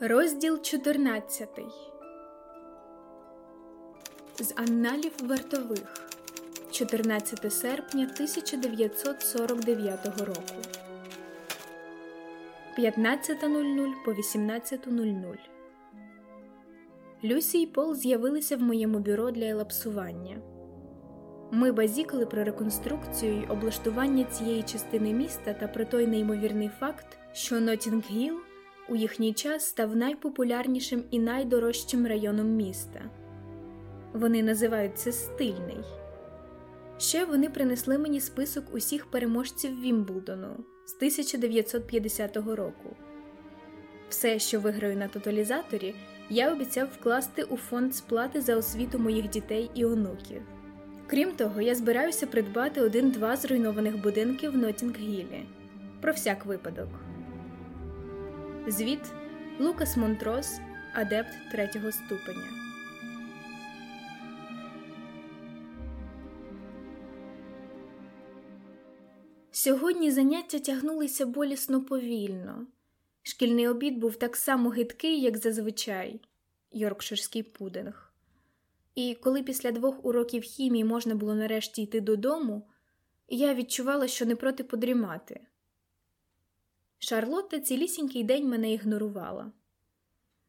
Розділ 14 З Анналів вартових. 14 серпня 1949 року. 15.00 по 18.00 Люсі і Пол з'явилися в моєму бюро для елапсування. Ми базікали про реконструкцію й облаштування цієї частини міста та про той неймовірний факт, що Нотінг-Гілл у їхній час став найпопулярнішим і найдорожчим районом міста. Вони називають це стильний. Ще вони принесли мені список усіх переможців Вімблдону з 1950 року. Все, що виграю на тоталізаторі, я обіцяв вкласти у фонд сплати за освіту моїх дітей і онуків. Крім того, я збираюся придбати один-два зруйнованих будинків в Нотінг-Гілі. Про всяк випадок. Звіт Лукас Монтрос, адепт третього ступеня. Сьогодні заняття тягнулися болісно повільно. Шкільний обід був так само гидкий, як зазвичай йоркширський пудинг. І коли після двох уроків хімії можна було нарешті йти додому, я відчувала, що не проти подрімати. Шарлотта цілісінький день мене ігнорувала.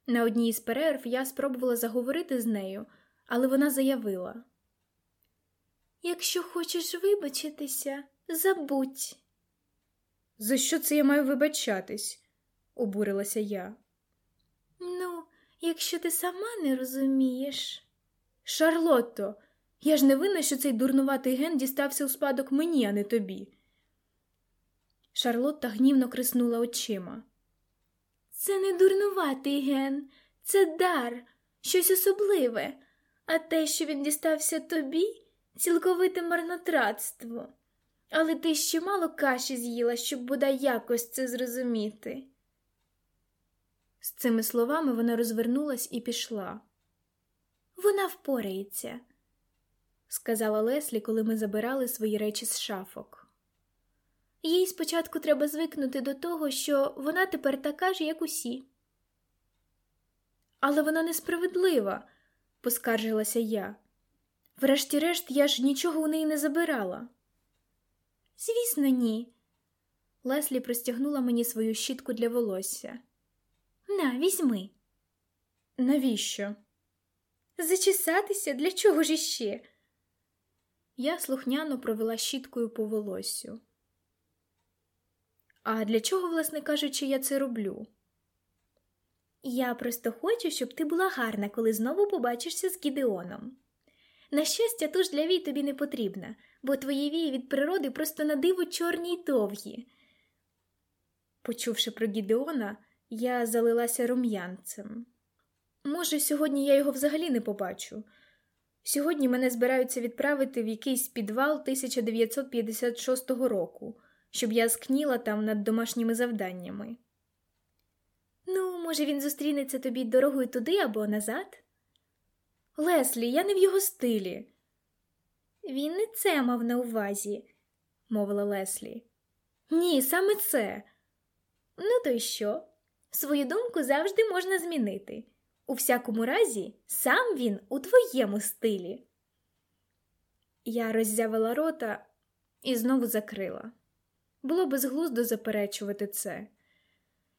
На одній із перерв я спробувала заговорити з нею, але вона заявила: Якщо хочеш вибачитися, забудь. За що це я маю вибачатись? обурилася я. Ну, якщо ти сама не розумієш. Шарлотто, я ж не винна, що цей дурнуватий ген дістався у спадок мені, а не тобі. Шарлотта гнівно криснула очима. Це не дурнуватий ген, це дар, щось особливе, а те, що він дістався тобі, цілковите марнотратство. Але ти ще мало каші з'їла, щоб бодай якось це зрозуміти. З цими словами вона розвернулась і пішла. Вона впорається, сказала Леслі, коли ми забирали свої речі з шафок. Їй спочатку треба звикнути до того, що вона тепер така ж, як усі. Але вона несправедлива, поскаржилася я. Врешті-решт, я ж нічого у неї не забирала. Звісно, ні. Леслі простягнула мені свою щітку для волосся. На, візьми. Навіщо? Зачесатися для чого ж іще? Я слухняно провела щіткою по волосю. А для чого, власне кажучи, я це роблю? Я просто хочу, щоб ти була гарна, коли знову побачишся з Гідеоном. На щастя, туж для вій тобі не потрібна, бо твої вії від природи просто на диво чорні й довгі. Почувши про Гідеона, я залилася рум'янцем. Може, сьогодні я його взагалі не побачу. Сьогодні мене збираються відправити в якийсь підвал 1956 року щоб я скніла там над домашніми завданнями. Ну, може, він зустрінеться тобі дорогою туди або назад? Леслі, я не в його стилі. Він не це мав на увазі, мовила Леслі. Ні, саме це. Ну, то й що? Свою думку завжди можна змінити. У всякому разі, сам він у твоєму стилі. Я роззявила рота і знову закрила. Було безглуздо заперечувати це.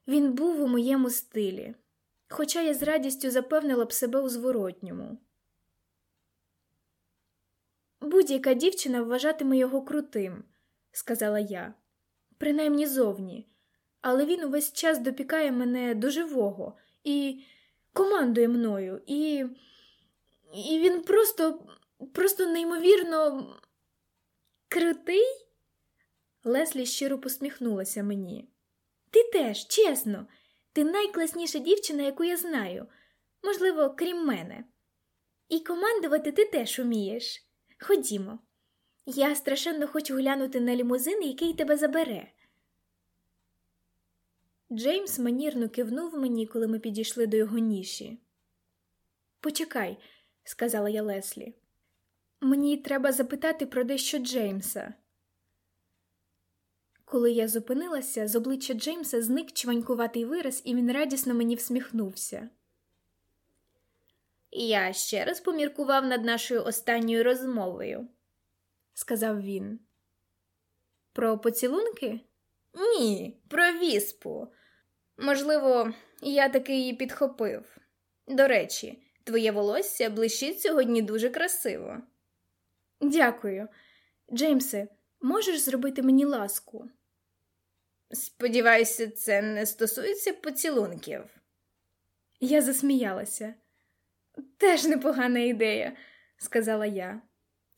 Він був у моєму стилі, хоча я з радістю запевнила б себе у зворотньому. Будь-яка дівчина вважатиме його крутим, сказала я, принаймні зовні, але він увесь час допікає мене до живого і командує мною, і І він просто, просто неймовірно крутий. Леслі щиро посміхнулася мені. Ти теж, чесно, ти найкласніша дівчина, яку я знаю, можливо, крім мене. І командувати ти теж умієш. Ходімо. Я страшенно хочу глянути на лімузин, який тебе забере. Джеймс манірно кивнув мені, коли ми підійшли до його ніші. Почекай, сказала я Леслі. Мені треба запитати про дещо Джеймса. Коли я зупинилася, з обличчя Джеймса зник чванькуватий вираз, і він радісно мені всміхнувся. Я ще раз поміркував над нашою останньою розмовою, сказав він. Про поцілунки? Ні, про віспу. Можливо, я таки її підхопив. До речі, твоє волосся блищить сьогодні дуже красиво. Дякую. Джеймсе, можеш зробити мені ласку? Сподіваюся, це не стосується поцілунків. Я засміялася. Теж непогана ідея, сказала я.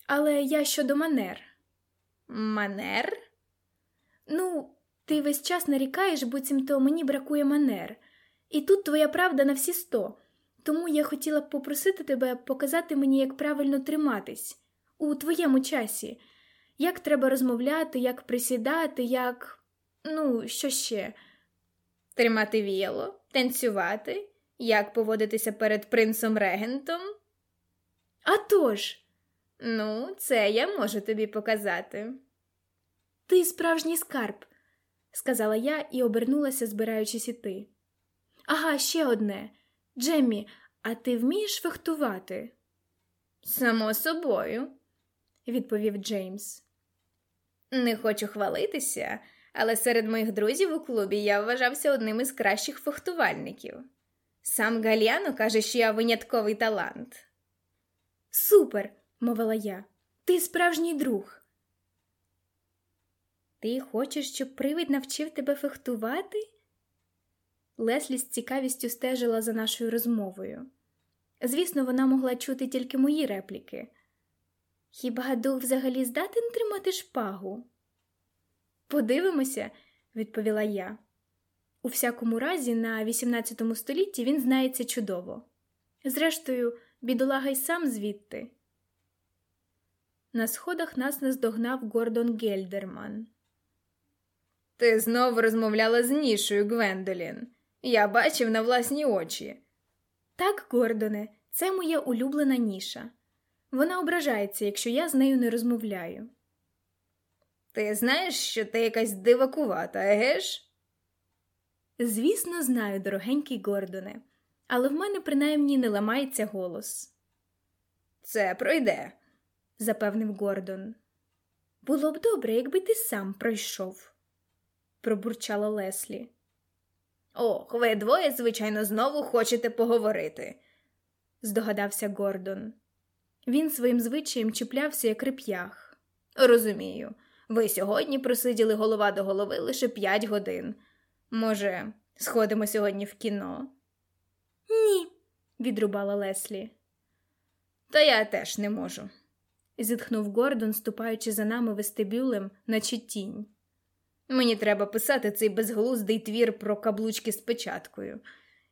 Але я щодо манер. Манер? Ну, ти весь час нарікаєш, буцімто мені бракує манер. І тут твоя правда на всі сто. Тому я хотіла б попросити тебе показати мені, як правильно триматись у твоєму часі, як треба розмовляти, як присідати, як. Ну, що ще? Тримати віяло, танцювати, як поводитися перед принцем регентом? «А тож!» Ну, це я можу тобі показати. Ти справжній скарб, сказала я і обернулася, збираючись іти. Ага, ще одне. Джеммі, а ти вмієш фехтувати? Само собою, відповів Джеймс. Не хочу хвалитися, але серед моїх друзів у клубі я вважався одним із кращих фехтувальників. Сам Гальяно каже, що я винятковий талант. Супер, мовила я. Ти справжній друг. Ти хочеш, щоб привид навчив тебе фехтувати? Леслі з цікавістю стежила за нашою розмовою. Звісно, вона могла чути тільки мої репліки. Хіба дух взагалі здатен тримати шпагу? Подивимося, відповіла я. У всякому разі, на XVIII столітті він знається чудово. Зрештою, бідолага й сам звідти. На сходах нас наздогнав Гордон Гельдерман. Ти знову розмовляла з нішою, Гвендолін. Я бачив на власні очі. Так, Гордоне, це моя улюблена ніша. Вона ображається, якщо я з нею не розмовляю. Ти знаєш, що ти якась дивакувата, еге ж? Звісно, знаю, дорогенький Гордоне, але в мене принаймні не ламається голос. Це пройде, запевнив Гордон. Було б добре, якби ти сам пройшов, пробурчала Леслі. Ох, ви двоє, звичайно, знову хочете поговорити, здогадався Гордон. Він своїм звичаєм чіплявся, як реп'ях. Розумію, ви сьогодні просиділи голова до голови лише п'ять годин. Може, сходимо сьогодні в кіно? Ні, відрубала Леслі. Та я теж не можу, зітхнув Гордон, ступаючи за нами вестибюлем, наче тінь. Мені треба писати цей безглуздий твір про каблучки з печаткою.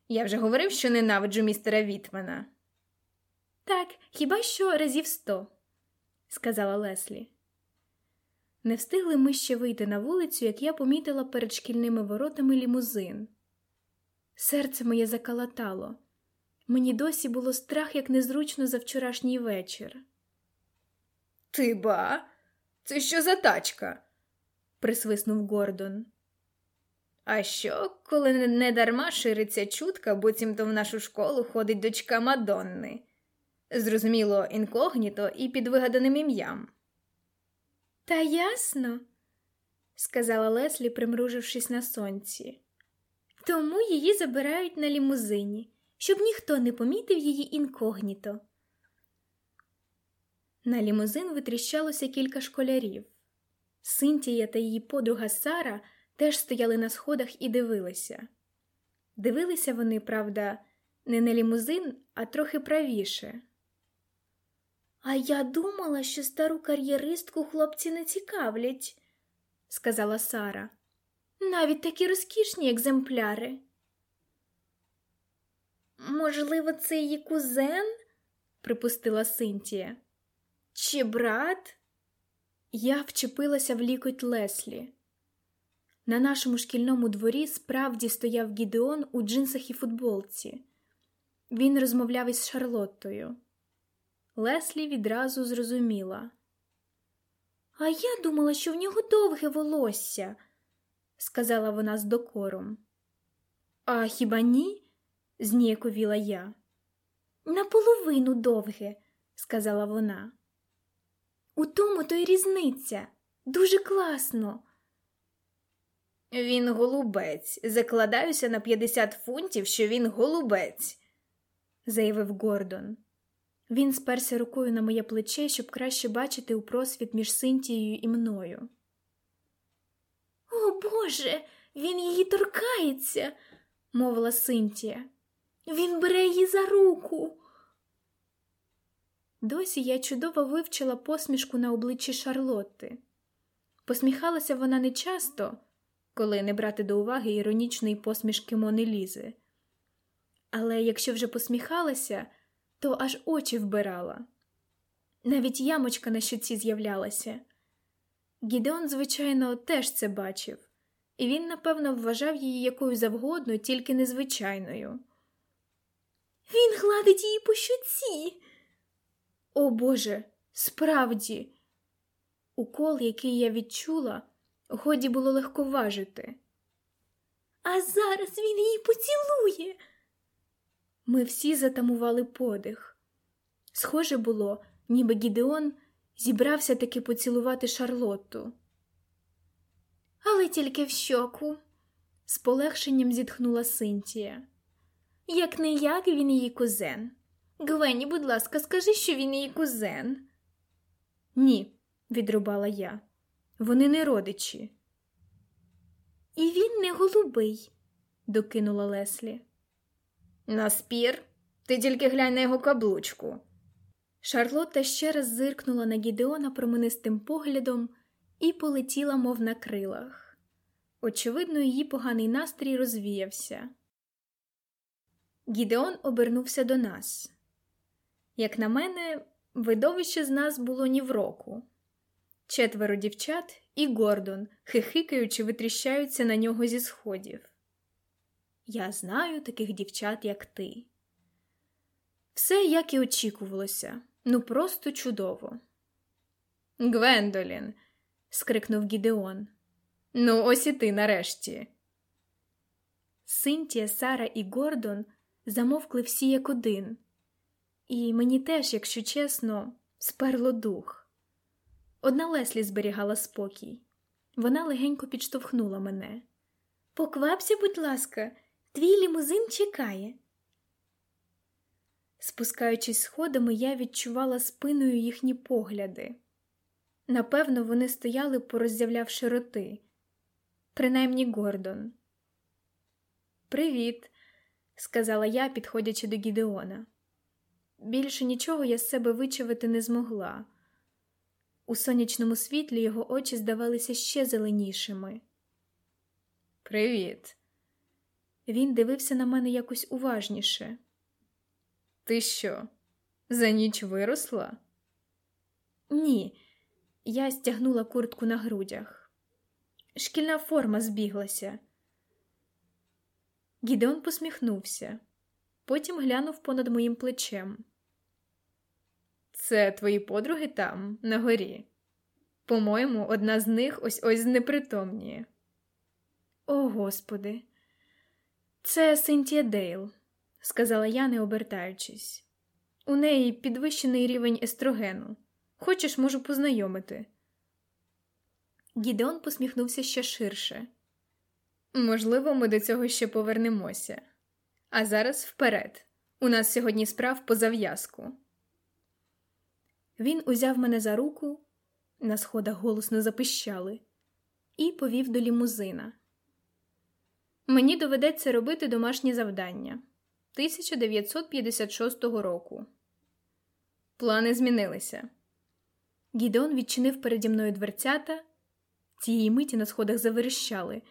Я вже говорив, що ненавиджу містера Вітмана. Так, хіба що разів сто, сказала Леслі. Не встигли ми ще вийти на вулицю, як я помітила перед шкільними воротами лімузин. Серце моє закалатало. Мені досі було страх, як незручно за вчорашній вечір. Ти ба, це що за тачка? присвиснув Гордон. А що, коли не дарма шириться чутка, буцімто в нашу школу ходить дочка Мадонни? Зрозуміло, інкогніто і під вигаданим ім'ям. Та ясно, сказала Леслі, примружившись на сонці. Тому її забирають на лімузині, щоб ніхто не помітив її інкогніто. На лімузин витріщалося кілька школярів. Синтія та її подруга Сара теж стояли на сходах і дивилися. Дивилися вони, правда, не на лімузин, а трохи правіше. А я думала, що стару кар'єристку хлопці не цікавлять, сказала Сара. Навіть такі розкішні екземпляри. Можливо, це її кузен? припустила Синтія. Чи брат? Я вчепилася в лікоть Леслі. На нашому шкільному дворі справді стояв Гідеон у джинсах і футболці. Він розмовляв із Шарлоттою. Леслі відразу зрозуміла. А я думала, що в нього довге волосся, сказала вона з докором. А хіба ні? зніяковіла я. Наполовину довге, сказала вона. У тому то й різниця. Дуже класно. Він голубець. Закладаюся на 50 фунтів, що він голубець, заявив Гордон. Він сперся рукою на моє плече, щоб краще бачити у просвіт між Синтією і мною. О Боже, він її торкається, мовила Синтія. Він бере її за руку. Досі я чудово вивчила посмішку на обличчі Шарлотти. Посміхалася вона не часто, коли не брати до уваги іронічної посмішки Мони Лізи. Але якщо вже посміхалася, то аж очі вбирала. Навіть ямочка на щоці з'являлася. Гідеон, звичайно, теж це бачив, і він, напевно, вважав її якою завгодно, тільки незвичайною. Він гладить її по щоці. О Боже, справді, укол, який я відчула, годі було легко важити. А зараз він її поцілує. Ми всі затамували подих. Схоже було, ніби Гідеон зібрався таки поцілувати Шарлотту. Але тільки в щоку, з полегшенням зітхнула Синтія. Як не як він її кузен. Гвені, будь ласка, скажи, що він її кузен. Ні, відрубала я. Вони не родичі. І він не голубий, докинула Леслі. На спір, ти тільки глянь на його каблучку. Шарлотта ще раз зиркнула на Гідеона променистим поглядом і полетіла, мов на крилах. Очевидно, її поганий настрій розвіявся. Гідеон обернувся до нас. Як на мене, видовище з нас було ні в року. Четверо дівчат і Гордон, хихикаючи, витріщаються на нього зі сходів. Я знаю таких дівчат, як ти. Все, як і очікувалося, ну просто чудово. Гвендолін. скрикнув Гідеон. Ну, ось і ти нарешті. Синтія, Сара і Гордон замовкли всі як один, і мені теж, якщо чесно, сперло дух. Одна Леслі зберігала спокій. Вона легенько підштовхнула мене. Поквапся, будь ласка, твій лімузин чекає. Спускаючись сходами, я відчувала спиною їхні погляди. Напевно, вони стояли, пороззявлявши роти, принаймні Гордон. Привіт, сказала я, підходячи до Гідеона. Більше нічого я з себе вичавити не змогла. У сонячному світлі його очі здавалися ще зеленішими. Привіт. Він дивився на мене якось уважніше. Ти що, за ніч виросла? Ні, я стягнула куртку на грудях. Шкільна форма збіглася. Гідеон посміхнувся, потім глянув понад моїм плечем. Це твої подруги там, на горі. По-моєму, одна з них ось ось знепритомніє. О, Господи, це Синтія Дейл, сказала я, не обертаючись. У неї підвищений рівень естрогену. Хочеш, можу познайомити. Гідеон посміхнувся ще ширше. Можливо, ми до цього ще повернемося. А зараз вперед. У нас сьогодні справ по зав'язку. Він узяв мене за руку, на сходах голосно запищали, і повів до лімузина. Мені доведеться робити домашні завдання 1956 року. Плани змінилися. Гідеон відчинив переді мною дверцята. Цієї миті на сходах заверещали.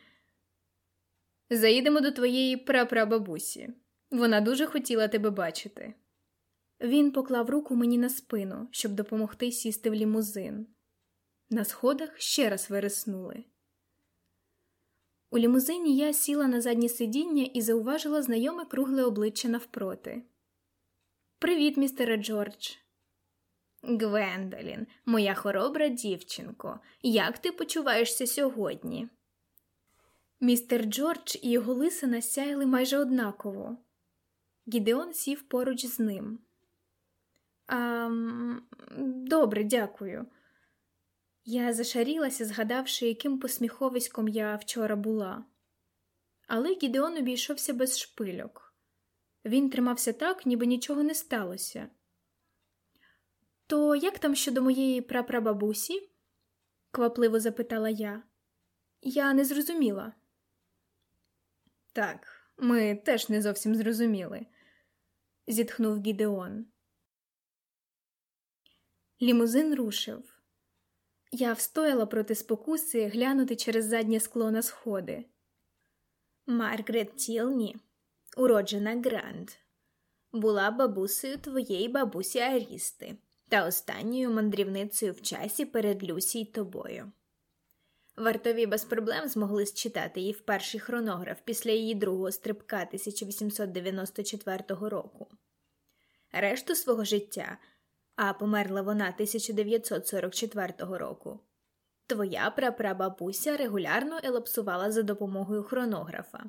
Заїдемо до твоєї прапрабабусі. Вона дуже хотіла тебе бачити. Він поклав руку мені на спину, щоб допомогти сісти в лімузин. На сходах ще раз вереснули. У лімузині я сіла на заднє сидіння і зауважила знайоме кругле обличчя навпроти. Привіт, містере Джордж. Гвендолін, моя хоробра дівчинко, як ти почуваєшся сьогодні? Містер Джордж і його лисина сяяли майже однаково. Гідеон сів поруч з ним. «А, Добре, дякую. Я зашарілася, згадавши, яким посміховиськом я вчора була. Але Гідеон обійшовся без шпильок. Він тримався так, ніби нічого не сталося. То як там щодо моєї прапрабабусі? квапливо запитала я. Я не зрозуміла. Так, ми теж не зовсім зрозуміли, зітхнув Гідеон. Лімузин рушив. Я встояла проти спокуси глянути через заднє скло на сходи. Маргарет Тілні, уроджена Грант, була бабусею твоєї бабусі Арісти та останньою мандрівницею в часі перед Люсі й тобою. Вартові без проблем змогли считати її в перший хронограф після її другого стрибка 1894 року. Решту свого життя, а померла вона 1944 року. Твоя прапрабабуся регулярно елапсувала за допомогою хронографа.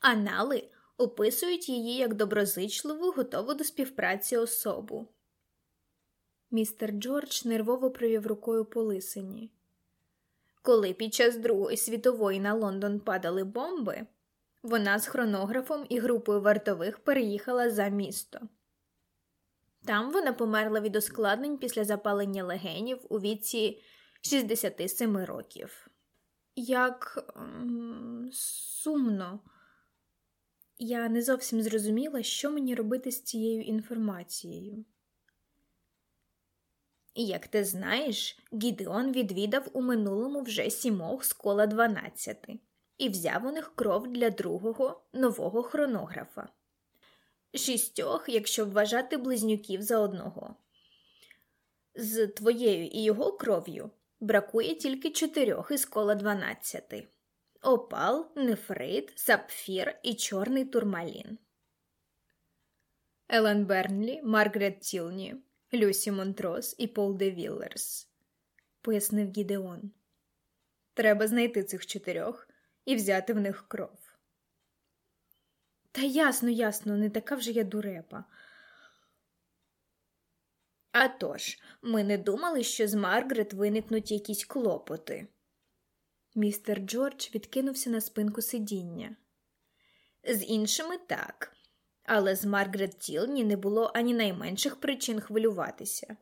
Анали описують її як доброзичливу, готову до співпраці особу. Містер Джордж нервово провів рукою по лисині. Коли під час Другої світової на Лондон падали бомби, вона з хронографом і групою вартових переїхала за місто. Там вона померла від ускладнень після запалення легенів у віці 67 років. Як м сумно, я не зовсім зрозуміла, що мені робити з цією інформацією. Як ти знаєш, Гідеон відвідав у минулому вже сімох з кола дванадцяти і взяв у них кров для другого нового хронографа. Шістьох, якщо вважати близнюків за одного. З твоєю і його кров'ю бракує тільки чотирьох із кола дванадцяти опал, нефрит, сапфір і чорний турмалін. Елен Бернлі, Маргарет Тілні. Люсі Монтрос і Пол де Віллерс, пояснив Гідеон. Треба знайти цих чотирьох і взяти в них кров. Та ясно, ясно, не така вже я дурепа. А тож, ми не думали, що з Маргарет виникнуть якісь клопоти. Містер Джордж відкинувся на спинку сидіння. З іншими так, але з Маргарет Тілні не було ані найменших причин хвилюватися.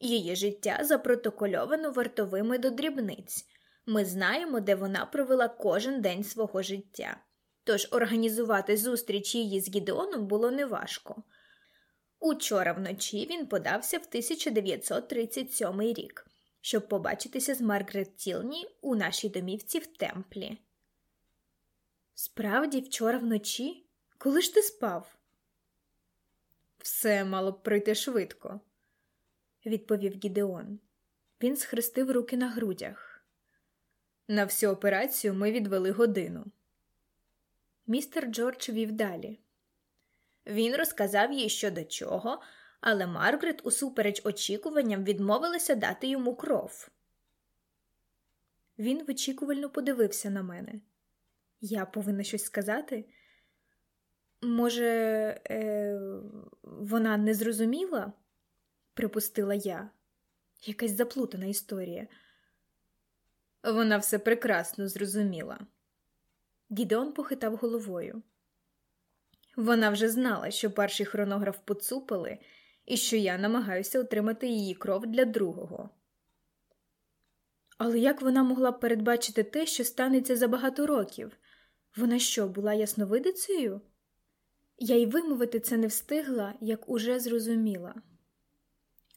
Її життя запротокольовано вартовими до дрібниць. Ми знаємо, де вона провела кожен день свого життя. Тож організувати зустріч її з Гідеоном було неважко. Учора вночі він подався в 1937 рік, щоб побачитися з Маргарет Тілні у нашій домівці в темплі. Справді, вчора вночі? Коли ж ти спав? Все мало б пройти швидко, відповів Гідеон. Він схрестив руки на грудях. На всю операцію ми відвели годину. Містер Джордж вів далі. Він розказав їй що до чого, але Маргарет, усупереч очікуванням, відмовилася дати йому кров. Він вичікувально подивився на мене. Я повинна щось сказати. Може, е, вона не зрозуміла? припустила я. Якась заплутана історія. Вона все прекрасно зрозуміла. Гідеон похитав головою. Вона вже знала, що перший хронограф поцупили, і що я намагаюся отримати її кров для другого. Але як вона могла передбачити те, що станеться за багато років? Вона що, була ясновидицею? Я й вимовити це не встигла, як уже зрозуміла.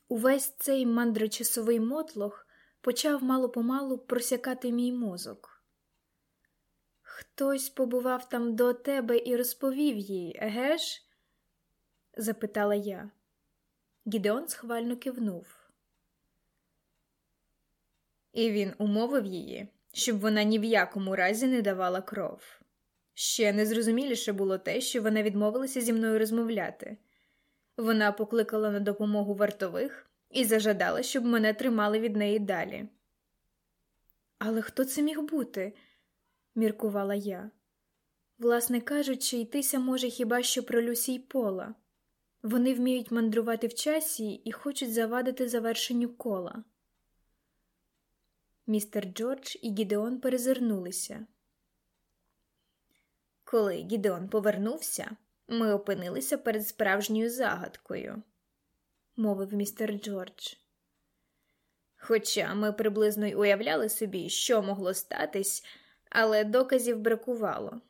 Увесь цей мандрочасовий мотлох почав мало помалу просякати мій мозок. Хтось побував там до тебе і розповів їй, еге ж? запитала я. Гідеон схвально кивнув. І він умовив її, щоб вона ні в якому разі не давала кров. Ще незрозуміліше було те, що вона відмовилася зі мною розмовляти. Вона покликала на допомогу вартових і зажадала, щоб мене тримали від неї далі. Але хто це міг бути? Міркувала я. Власне кажучи, йтися може хіба що про Люсі й Пола. Вони вміють мандрувати в часі і хочуть завадити завершенню кола. Містер Джордж і Гідеон перезирнулися. Коли Гідеон повернувся, ми опинилися перед справжньою загадкою, мовив містер Джордж. Хоча ми приблизно й уявляли собі, що могло статись, але доказів бракувало.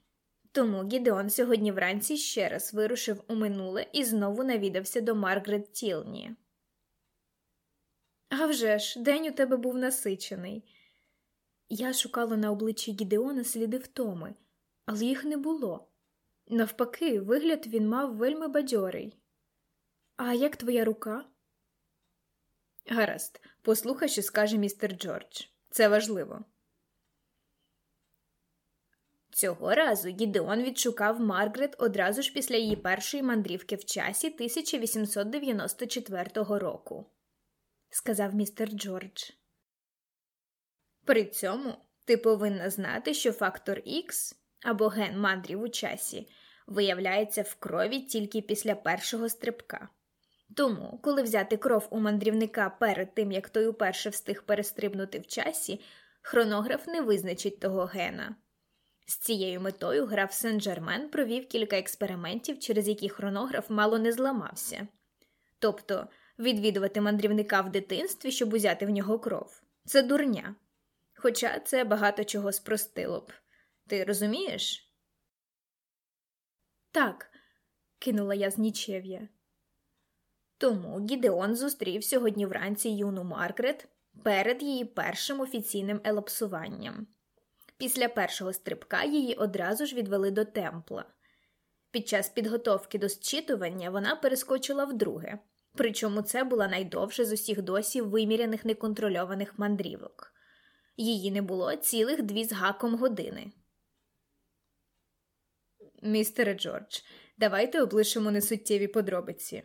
Тому Гідеон сьогодні вранці ще раз вирушив у минуле і знову навідався до Маргарет Тілні. «А вже ж, день у тебе був насичений. Я шукала на обличчі Гідеона сліди втоми, але їх не було. Навпаки, вигляд він мав вельми бадьорий. А як твоя рука? Гаразд, послухай, що скаже містер Джордж. Це важливо. Цього разу Гідеон відшукав Маргарет одразу ж після її першої мандрівки в часі 1894 року, сказав містер Джордж. При цьому ти повинна знати, що фактор Х або ген мандрів у часі виявляється в крові тільки після першого стрибка. Тому, коли взяти кров у мандрівника перед тим, як той уперше встиг перестрибнути в часі, хронограф не визначить того гена. З цією метою граф Сен-Жермен провів кілька експериментів, через які хронограф мало не зламався. Тобто, відвідувати мандрівника в дитинстві, щоб узяти в нього кров, це дурня. Хоча це багато чого спростило б. Ти розумієш? Так, кинула я з нічев'я. Тому Гідеон зустрів сьогодні вранці юну Маргарет перед її першим офіційним елапсуванням. Після першого стрибка її одразу ж відвели до темпла. Під час підготовки до зчитування вона перескочила вдруге, причому це була найдовша з усіх досі виміряних неконтрольованих мандрівок. Її не було цілих дві з гаком години. Містере Джордж, давайте облишимо несуттєві подробиці,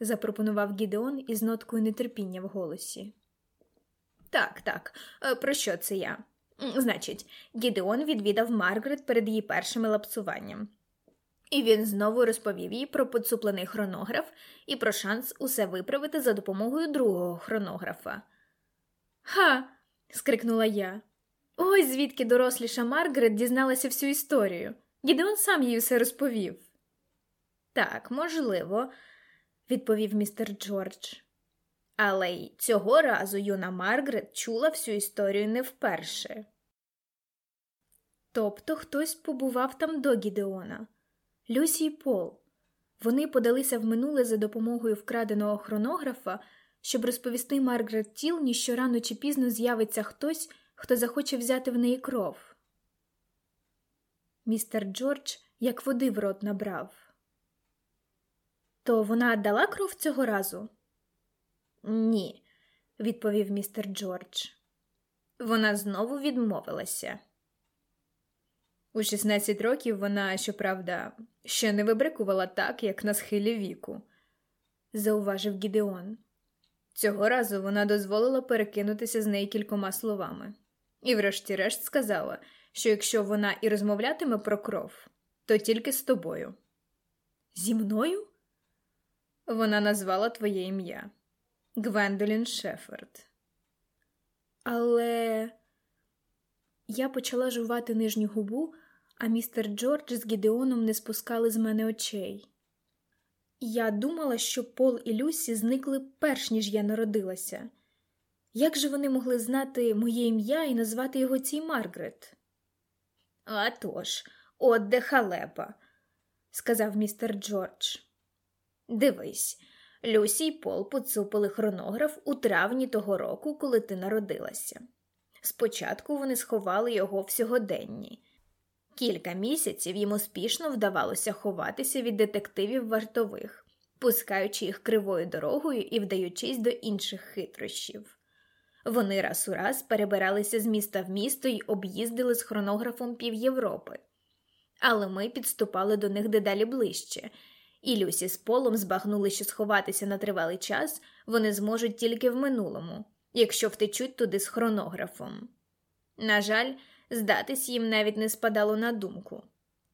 запропонував Гідеон із ноткою нетерпіння в голосі. Так, так, е, про що це я? Значить, Гідеон відвідав Маргарет перед її першим лапсуванням. І він знову розповів їй про поцуплений хронограф і про шанс усе виправити за допомогою другого хронографа. Ха. скрикнула я. Ось звідки доросліша Маргарет дізналася всю історію. Гідеон сам їй все розповів. Так, можливо, відповів містер Джордж. Але й цього разу юна Маргарет чула всю історію не вперше. Тобто хтось побував там до Гідеона, Люсі і Пол. Вони подалися в минуле за допомогою вкраденого хронографа, щоб розповісти Маргарет Тілні, що рано чи пізно з'явиться хтось, хто захоче взяти в неї кров. Містер Джордж як води в рот набрав. То вона дала кров цього разу? Ні, відповів містер Джордж. Вона знову відмовилася. У 16 років вона, щоправда, ще не вибрикувала так, як на схилі віку, зауважив Гідеон. Цього разу вона дозволила перекинутися з неї кількома словами, і, врешті-решт, сказала, що якщо вона і розмовлятиме про кров, то тільки з тобою. Зі мною? Вона назвала твоє ім'я. Гвендолін Шеферд. Але я почала жувати нижню губу, а містер Джордж з Гідеоном не спускали з мене очей. Я думала, що Пол і Люсі зникли перш ніж я народилася. Як же вони могли знати моє ім'я і назвати його цій Маргарет? «А тож, от де халепа, сказав містер Джордж. Дивись, Люсі й Пол поцупили хронограф у травні того року, коли ти народилася. Спочатку вони сховали його в сьогоденні. Кілька місяців їм успішно вдавалося ховатися від детективів вартових, пускаючи їх кривою дорогою і вдаючись до інших хитрощів. Вони раз у раз перебиралися з міста в місто й об'їздили з хронографом пів Європи. Але ми підступали до них дедалі ближче і Люсі з полом збагнули, що сховатися на тривалий час вони зможуть тільки в минулому, якщо втечуть туди з хронографом. На жаль, Здатись їм навіть не спадало на думку.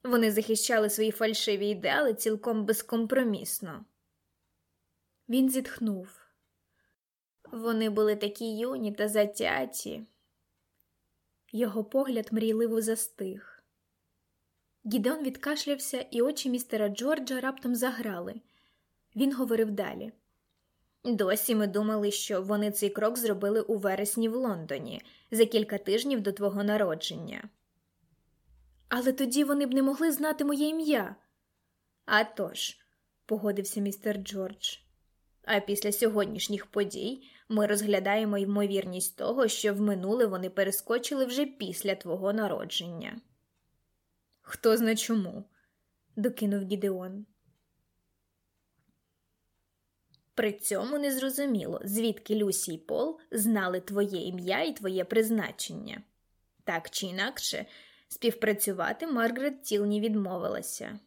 Вони захищали свої фальшиві ідеали цілком безкомпромісно. Він зітхнув. Вони були такі юні та затяті. Його погляд мрійливо застиг. Гідеон відкашлявся, і очі містера Джорджа раптом заграли. Він говорив далі. Досі ми думали, що вони цей крок зробили у вересні в Лондоні за кілька тижнів до твого народження. Але тоді вони б не могли знати моє ім'я. «А тож», – погодився містер Джордж. А після сьогоднішніх подій ми розглядаємо ймовірність того, що в минуле вони перескочили вже після твого народження. Хто зна чому? докинув Гідеон. При цьому незрозуміло, звідки Люсі і Пол знали твоє ім'я і твоє призначення. Так чи інакше, співпрацювати Маргарет Тілні відмовилася.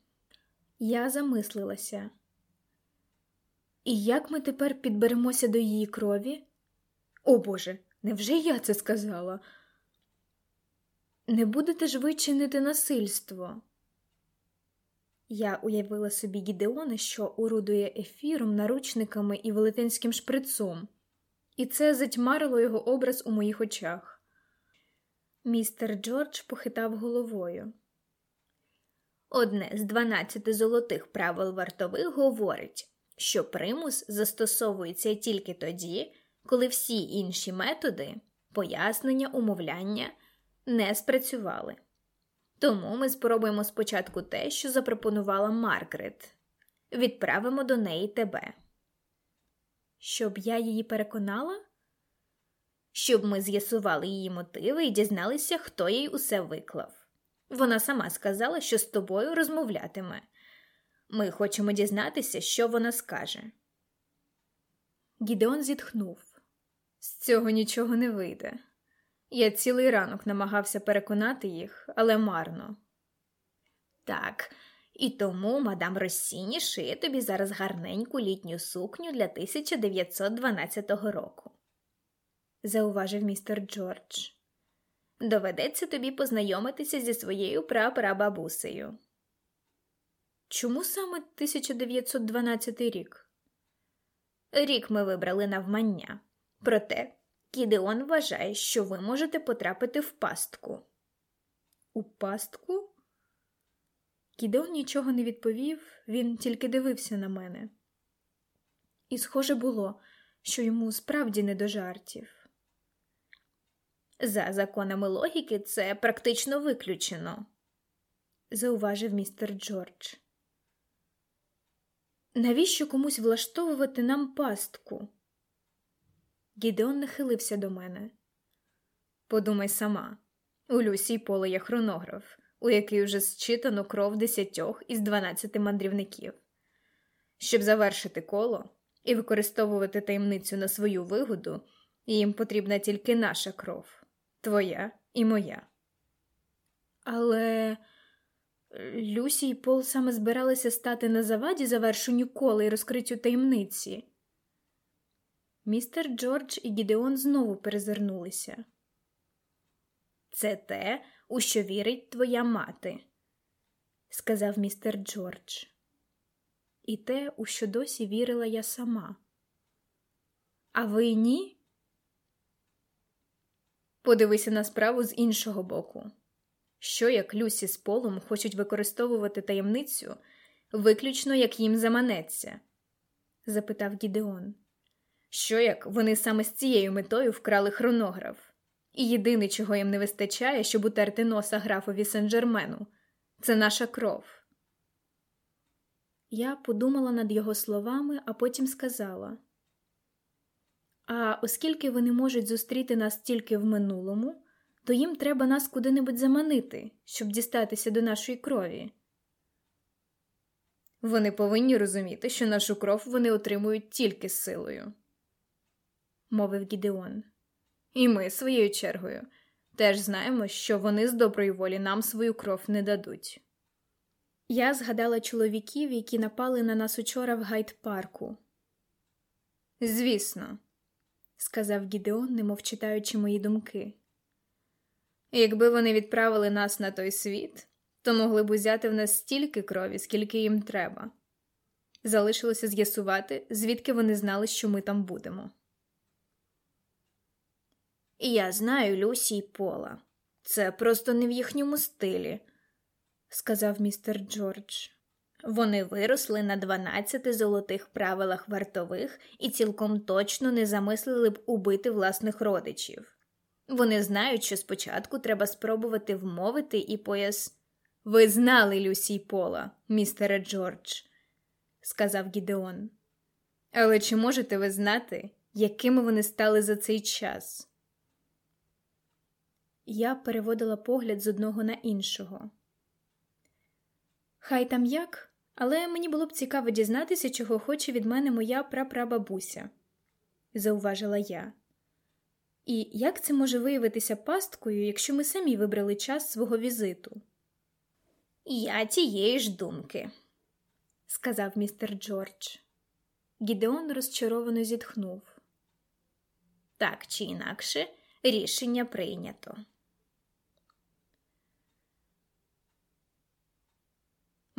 Я замислилася. І як ми тепер підберемося до її крові? О Боже, невже я це сказала? Не будете ж ви чинити насильство? Я уявила собі Гідеона, що урудує ефіром, наручниками і велетенським шприцом, і це затьмарило його образ у моїх очах. Містер Джордж похитав головою. Одне з дванадцяти золотих правил вартових говорить, що примус застосовується тільки тоді, коли всі інші методи пояснення, умовляння не спрацювали. Тому ми спробуємо спочатку те, що запропонувала Маргарет. Відправимо до неї тебе. Щоб я її переконала? Щоб ми з'ясували її мотиви і дізналися, хто їй усе виклав. Вона сама сказала, що з тобою розмовлятиме. Ми хочемо дізнатися, що вона скаже. Гідеон зітхнув. З цього нічого не вийде. Я цілий ранок намагався переконати їх, але марно. Так, і тому мадам Росіні шиє тобі зараз гарненьку літню сукню для 1912 року, зауважив містер Джордж. Доведеться тобі познайомитися зі своєю прапрабабусею. Чому саме 1912 рік? Рік ми вибрали навмання. Проте Кідеон вважає, що ви можете потрапити в пастку. У пастку? Кідеон нічого не відповів, він тільки дивився на мене. І схоже було, що йому справді не до жартів. За законами логіки, це практично виключено, зауважив містер Джордж. Навіщо комусь влаштовувати нам пастку? Гідеон нахилився до мене. Подумай сама у Люсі поле є хронограф, у який вже зчитано кров десятьох із дванадцяти мандрівників. Щоб завершити коло і використовувати таємницю на свою вигоду, їм потрібна тільки наша кров, твоя і моя. Але Люсі й Пол саме збиралися стати на заваді завершенню кола і розкриттю таємниці. Містер Джордж і Гідеон знову перезирнулися. Це те, у що вірить твоя мати, сказав містер Джордж. І те, у що досі вірила я сама. А ви ні? Подивися на справу з іншого боку. Що як Люсі з Полом хочуть використовувати таємницю виключно як їм заманеться? запитав Гідеон. Що як вони саме з цією метою вкрали хронограф? І єдине, чого їм не вистачає, щоб утерти носа графові Сен-Джермену, це наша кров. Я подумала над його словами, а потім сказала: А оскільки вони можуть зустріти нас тільки в минулому, то їм треба нас куди-небудь заманити, щоб дістатися до нашої крові. Вони повинні розуміти, що нашу кров вони отримують тільки силою мовив Гідеон. І ми, своєю чергою, теж знаємо, що вони з доброї волі нам свою кров не дадуть. Я згадала чоловіків, які напали на нас учора в гайд-парку. Звісно, сказав Гідеон, немов читаючи мої думки. Якби вони відправили нас на той світ, то могли б узяти в нас стільки крові, скільки їм треба. Залишилося з'ясувати, звідки вони знали, що ми там будемо. Я знаю Люсі й Пола. Це просто не в їхньому стилі, сказав містер Джордж. Вони виросли на 12 золотих правилах вартових і цілком точно не замислили б убити власних родичів. Вони знають, що спочатку треба спробувати вмовити і пояс. Ви знали Люсі й Пола, містере Джордж, сказав Гідеон. Але чи можете ви знати, якими вони стали за цей час? Я переводила погляд з одного на іншого. Хай там як, але мені було б цікаво дізнатися, чого хоче від мене моя прапрабабуся, зауважила я. І як це може виявитися пасткою, якщо ми самі вибрали час свого візиту? Я тієї ж думки, сказав містер Джордж. Гідеон розчаровано зітхнув. Так чи інакше, рішення прийнято.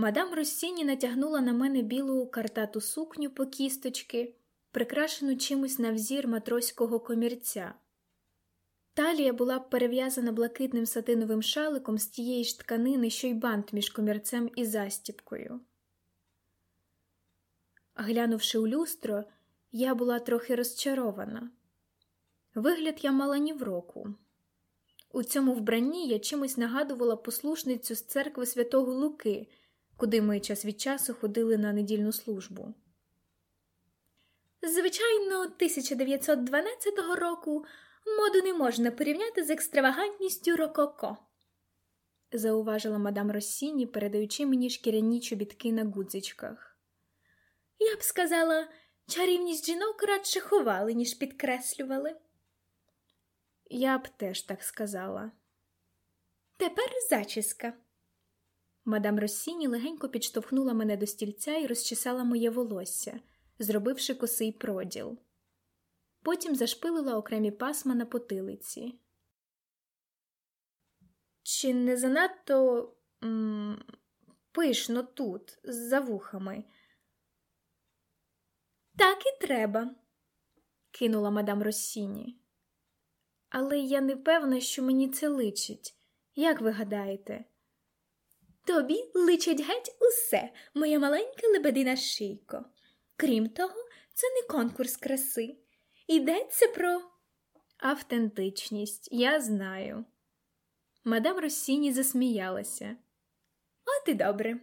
Мадам Росіні натягнула на мене білу картату сукню по кісточки, прикрашену чимось на взір матроського комірця. Талія була перев'язана блакитним сатиновим шаликом з тієї ж тканини, що й бант між комірцем і застіпкою. Глянувши у люстро, я була трохи розчарована. Вигляд я мала ні в року. У цьому вбранні я чимось нагадувала послушницю з церкви святого Луки, куди ми час від часу ходили на недільну службу. Звичайно, 1912 року моду не можна порівняти з екстравагантністю рококо, зауважила мадам Россіні, передаючи мені шкіряні чобітки на гудзичках. Я б сказала, чарівність жінок радше ховали, ніж підкреслювали. Я б теж так сказала. Тепер зачіска. Мадам Россіні легенько підштовхнула мене до стільця і розчесала моє волосся, зробивши косий проділ. Потім зашпилила окремі пасма на потилиці. Чи не занадто м пишно тут, за вухами? Так і треба, кинула мадам Россіні. Але я не певна, що мені це личить. Як ви гадаєте? Тобі личить геть усе, моя маленька лебедина шийко. Крім того, це не конкурс краси. Йдеться про автентичність, я знаю. Мадам Росіні засміялася. От і добре.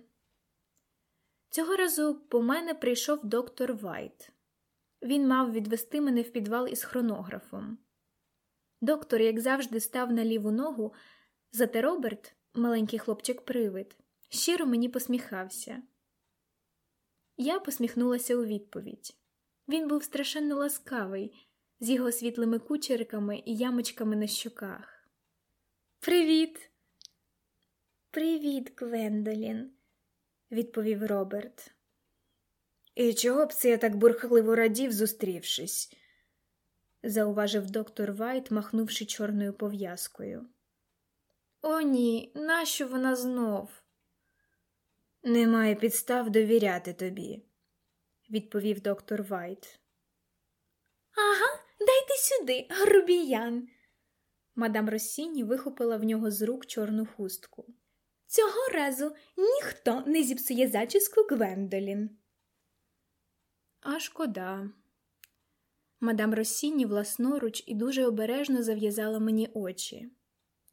Цього разу по мене прийшов доктор Вайт. Він мав відвести мене в підвал із хронографом. Доктор, як завжди, став на ліву ногу, зате Роберт, маленький хлопчик-привид, щиро мені посміхався. Я посміхнулася у відповідь. Він був страшенно ласкавий, з його світлими кучериками і ямочками на щоках. Привіт, привіт, Гвендолін, відповів Роберт. І чого б це я так бурхливо радів, зустрівшись? зауважив доктор Вайт, махнувши чорною пов'язкою. О, ні, нащо вона знов? Немає підстав довіряти тобі, відповів доктор Вайт. Ага, дайте сюди, грубіян. Мадам Росіні вихопила в нього з рук чорну хустку. Цього разу ніхто не зіпсує зачіску Гвендолін. А шкода. Мадам Росіні власноруч і дуже обережно зав'язала мені очі.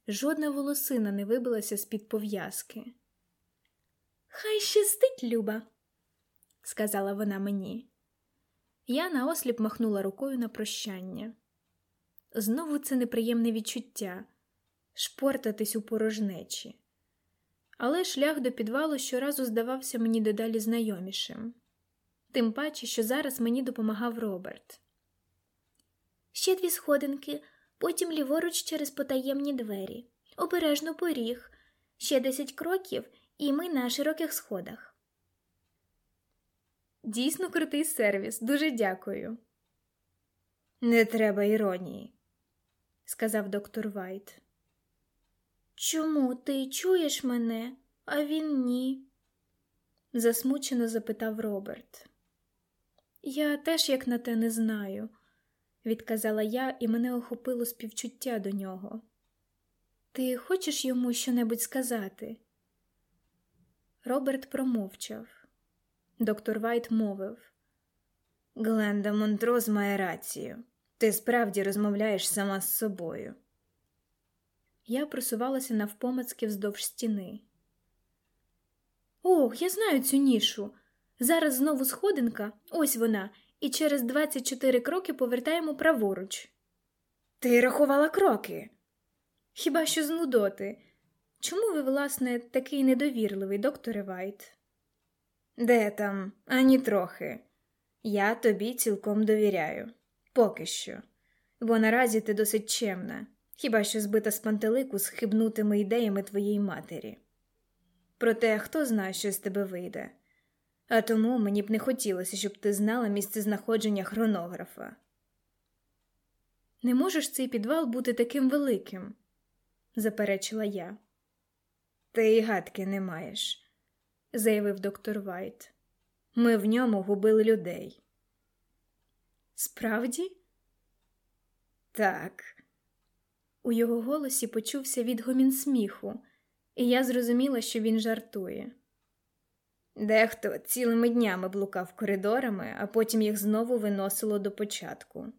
Жодна волосина не вибилася з-під пов'язки. Хай щастить, Люба, сказала вона мені. Я наосліп махнула рукою на прощання. Знову це неприємне відчуття шпортатись у порожнечі. Але шлях до підвалу щоразу здавався мені дедалі знайомішим, тим паче, що зараз мені допомагав Роберт. Ще дві сходинки, потім ліворуч через потаємні двері, обережно поріг, ще десять кроків, і ми на широких сходах. Дійсно крутий сервіс, дуже дякую. Не треба іронії, сказав доктор Вайт. Чому ти чуєш мене, а він ні? засмучено запитав Роберт. Я теж як на те не знаю, відказала я, і мене охопило співчуття до нього. Ти хочеш йому що-небудь сказати? Роберт промовчав. Доктор Вайт мовив Гленда Монтроз має рацію. Ти справді розмовляєш сама з собою. Я просувалася навпомацки вздовж стіни. Ох, я знаю цю нішу. Зараз знову сходинка, ось вона, і через 24 кроки повертаємо праворуч. Ти рахувала кроки. Хіба що з нудоти? Чому ви, власне, такий недовірливий, докторе Вайт? Де там, ані трохи. Я тобі цілком довіряю. Поки що. Бо наразі ти досить чемна, хіба що збита з пантелику схибнутими ідеями твоєї матері. Проте хто знає, що з тебе вийде. А тому мені б не хотілося, щоб ти знала місце знаходження хронографа. Не можеш цей підвал бути таким великим, заперечила я. Ти й гадки не маєш, заявив доктор Вайт. Ми в ньому губили людей. Справді? Так. У його голосі почувся відгомін сміху, і я зрозуміла, що він жартує. Дехто цілими днями блукав коридорами, а потім їх знову виносило до початку.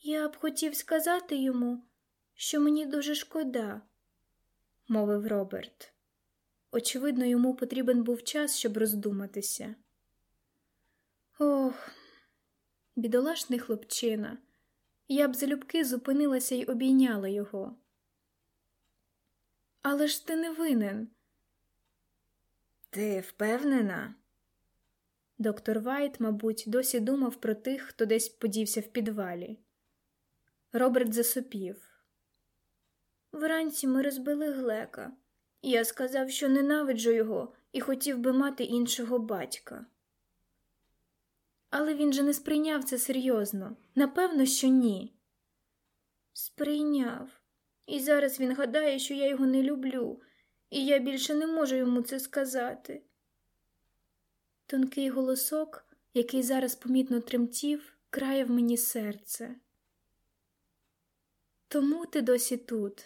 Я б хотів сказати йому, що мені дуже шкода, мовив Роберт. Очевидно, йому потрібен був час, щоб роздуматися. Ох, бідолашний хлопчина, я б залюбки зупинилася й обійняла його. Але ж ти не винен. Ти впевнена? Доктор Вайт, мабуть, досі думав про тих, хто десь подівся в підвалі. Роберт засопів. Вранці ми розбили глека. Я сказав, що ненавиджу його і хотів би мати іншого батька. Але він же не сприйняв це серйозно. Напевно, що ні. Сприйняв. І зараз він гадає, що я його не люблю, і я більше не можу йому це сказати. Тонкий голосок, який зараз помітно тремтів, крає в мені серце. Тому ти досі тут.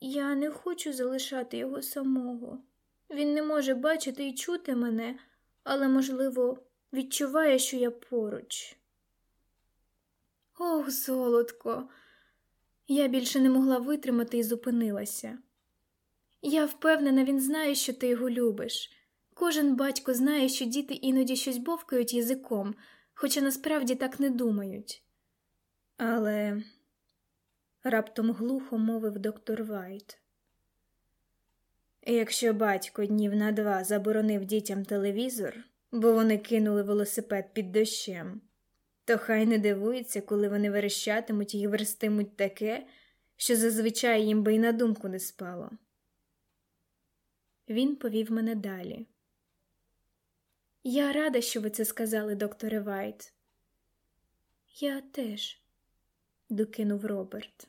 Я не хочу залишати його самого. Він не може бачити і чути мене, але, можливо, відчуває, що я поруч. Ох, золотко, я більше не могла витримати і зупинилася. Я впевнена, він знає, що ти його любиш. Кожен батько знає, що діти іноді щось бовкають язиком, хоча насправді так не думають. Але раптом глухо мовив доктор Вайт. Якщо батько днів на два заборонив дітям телевізор, бо вони кинули велосипед під дощем, то хай не дивується, коли вони верещатимуть і верзтимуть таке, що зазвичай їм би й на думку не спало. Він повів мене далі. Я рада, що ви це сказали, докторе Вайт. Я теж, докинув Роберт.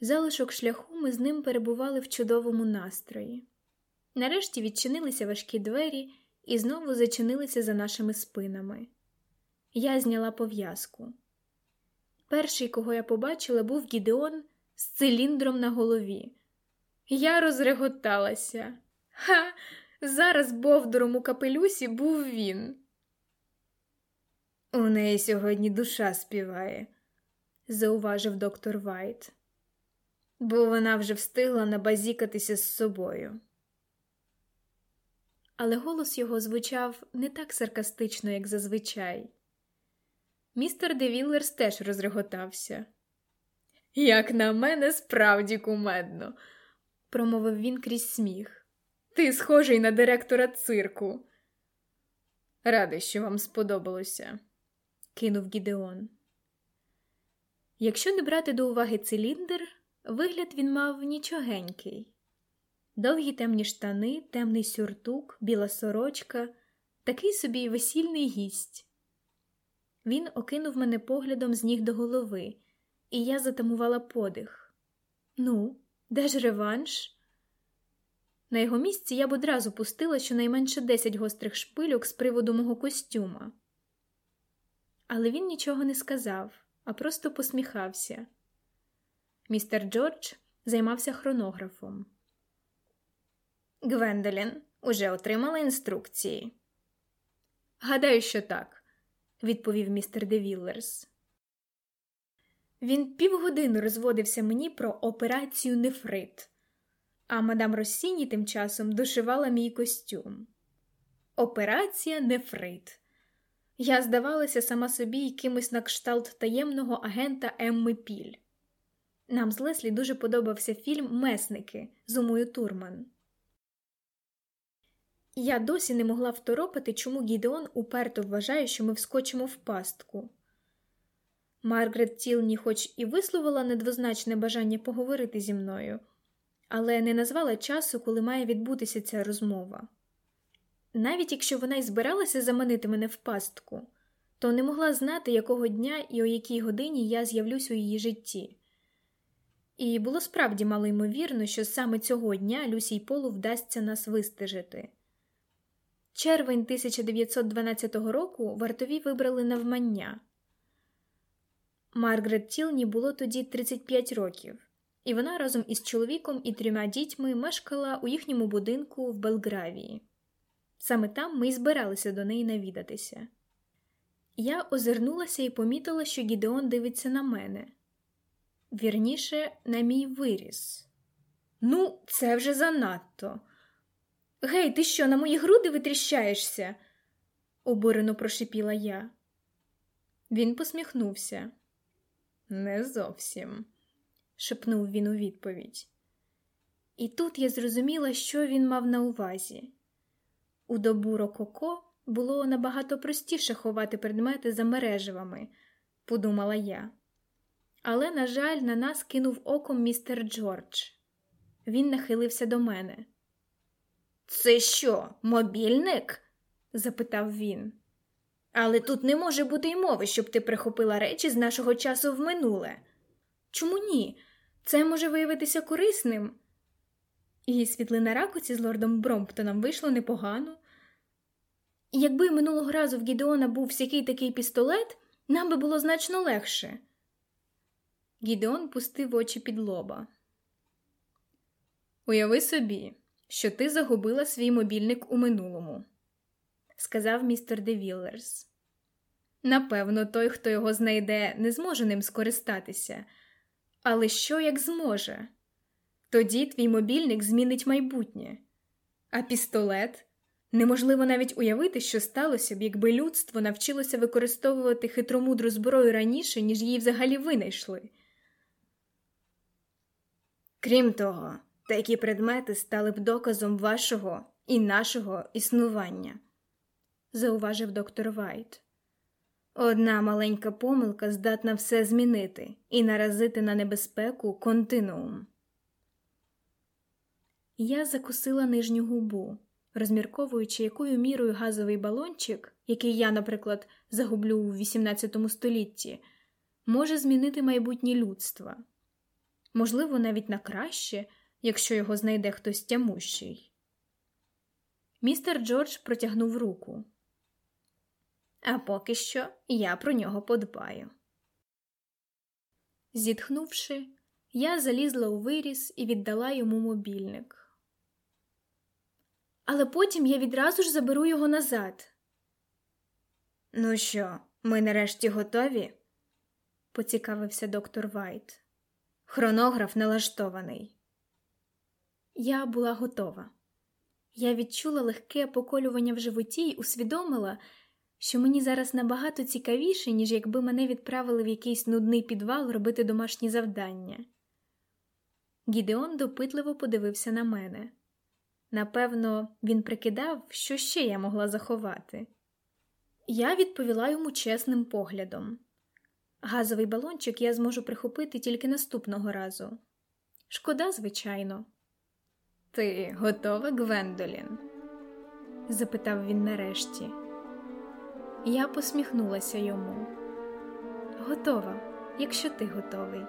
Залишок шляху ми з ним перебували в чудовому настрої. Нарешті відчинилися важкі двері і знову зачинилися за нашими спинами. Я зняла пов'язку. Перший, кого я побачила, був Гідеон з циліндром на голові. Я розреготалася. Ха, зараз бовдуром у капелюсі був він. У неї сьогодні душа співає, зауважив доктор Вайт, бо вона вже встигла набазікатися з собою. Але голос його звучав не так саркастично, як зазвичай. Містер де Віллерс теж розреготався. Як на мене, справді кумедно, промовив він крізь сміх. Ти схожий на директора цирку. Радий, що вам сподобалося, кинув Гідеон. Якщо не брати до уваги циліндр, вигляд він мав нічогенький. Довгі темні штани, темний сюртук, біла сорочка, такий собі весільний гість. Він окинув мене поглядом з ніг до голови, і я затамувала подих. Ну, де ж реванш? На його місці я б одразу пустила щонайменше десять гострих шпильок з приводу мого костюма. Але він нічого не сказав, а просто посміхався. Містер Джордж займався хронографом. Гвендолін уже отримала інструкції. Гадаю, що так, відповів містер Девіллерс. Він півгодини розводився мені про операцію нефрит, а мадам Росіні тим часом дошивала мій костюм. Операція нефрит. Я здавалася сама собі якимось на кшталт таємного агента Емми Піль. Нам з Леслі дуже подобався фільм Месники з Умою Турман. Я досі не могла второпати, чому Гідеон уперто вважає, що ми вскочимо в пастку. Маргарет Тілні, хоч і висловила недвозначне бажання поговорити зі мною, але не назвала часу, коли має відбутися ця розмова. Навіть якщо вона й збиралася заманити мене в пастку, то не могла знати, якого дня і о якій годині я з'явлюсь у її житті. І було справді мало ймовірно, що саме цього дня Люсі й Полу вдасться нас вистежити. Червень 1912 року вартові вибрали навмання. Маргарет Тілні було тоді 35 років, і вона разом із чоловіком і трьома дітьми мешкала у їхньому будинку в Белгравії. Саме там ми й збиралися до неї навідатися. Я озирнулася і помітила, що Гідеон дивиться на мене вірніше, на мій виріс. Ну, це вже занадто. Гей, ти що, на мої груди витріщаєшся? обурено прошипіла я. Він посміхнувся. Не зовсім, шепнув він у відповідь. І тут я зрозуміла, що він мав на увазі. У добу Рококо було набагато простіше ховати предмети за мереживами, подумала я. Але, на жаль, на нас кинув оком містер Джордж. Він нахилився до мене. Це що, мобільник? запитав він. Але тут не може бути й мови, щоб ти прихопила речі з нашого часу в минуле. Чому ні? Це може виявитися корисним. І світлина ракоці з лордом Бромптоном вийшло непогано. Якби минулого разу в Гідеона був всякий такий пістолет, нам би було значно легше. Гідеон пустив очі під лоба. Уяви собі, що ти загубила свій мобільник у минулому, сказав містер Девіллерс. Напевно, той, хто його знайде, не зможе ним скористатися. Але що як зможе? Тоді твій мобільник змінить майбутнє, а пістолет неможливо навіть уявити, що сталося б, якби людство навчилося використовувати хитромудру зброю раніше, ніж її взагалі винайшли. Крім того, такі предмети стали б доказом вашого і нашого існування, зауважив доктор Вайт. Одна маленька помилка здатна все змінити і наразити на небезпеку континуум. Я закусила нижню губу, розмірковуючи, якою мірою газовий балончик, який я, наприклад, загублю у XVIII столітті, може змінити майбутнє людства. Можливо, навіть на краще, якщо його знайде хтось тямущий. Містер Джордж протягнув руку. А поки що я про нього подбаю. Зітхнувши, я залізла у виріс і віддала йому мобільник. Але потім я відразу ж заберу його назад. Ну що, ми нарешті готові? поцікавився доктор Вайт. Хронограф налаштований. Я була готова. Я відчула легке поколювання в животі і усвідомила, що мені зараз набагато цікавіше, ніж якби мене відправили в якийсь нудний підвал робити домашні завдання. Гідеон допитливо подивився на мене. Напевно, він прикидав, що ще я могла заховати. Я відповіла йому чесним поглядом. Газовий балончик я зможу прихопити тільки наступного разу. Шкода, звичайно. Ти готова, Гвендолін? запитав він нарешті. Я посміхнулася йому. Готова. якщо ти готовий.